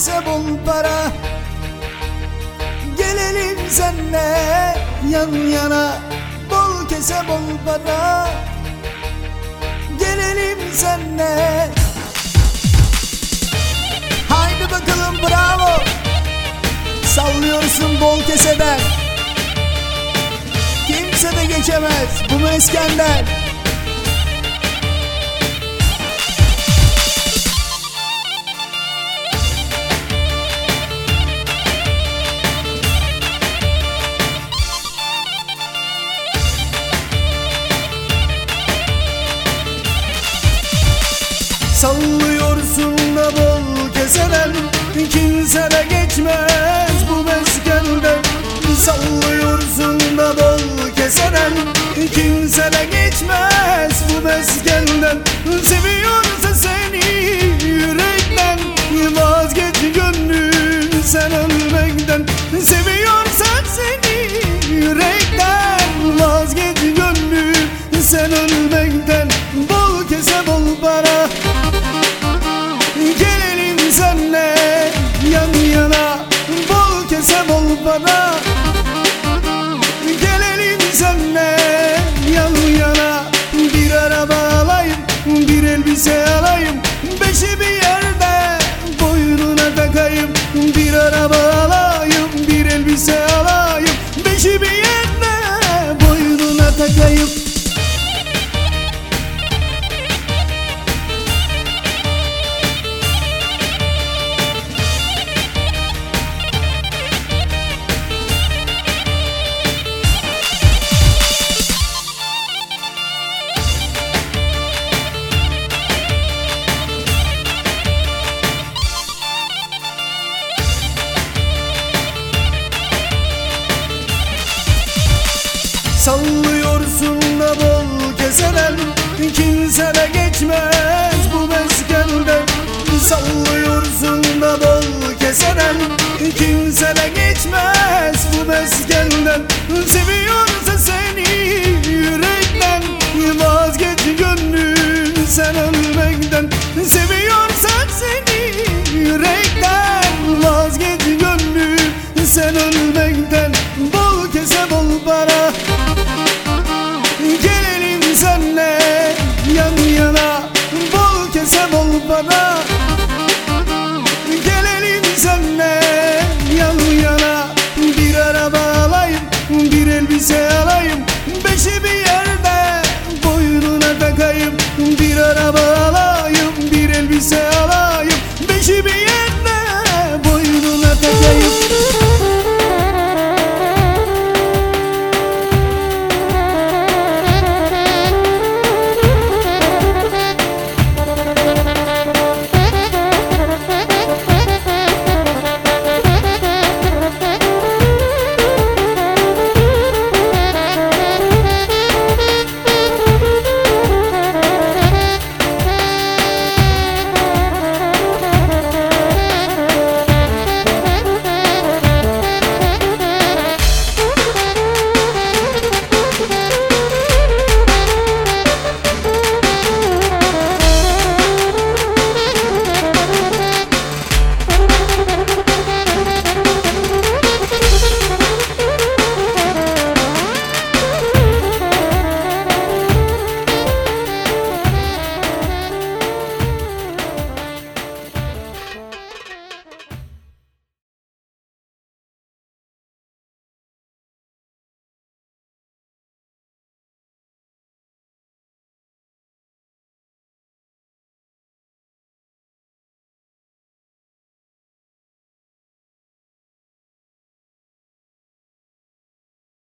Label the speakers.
Speaker 1: kese bol para. Gelelim senle yan yana. Bol kese bol para. Gelelim senle. Haydi bakalım bravo. Sallıyorsun bol keseden Kimse de geçemez. Bu meskenden Sallıyorsun da bol keseden Kimse de geçmez bu meskenden Sallıyorsun da bol keseden Kimse de geçmez bu meskenden Seviyorsa seni yürekten Vazgeç gönlüm sen ölmekten. Seviyorsa kese Sallıyorsun da bol keseden Kimse de geçmez bu meskenden Sallıyorsun da bol keseden Kimse de geçmez bu meskenden Seviyorsa seni yürekten Vazgeç gönlüm sen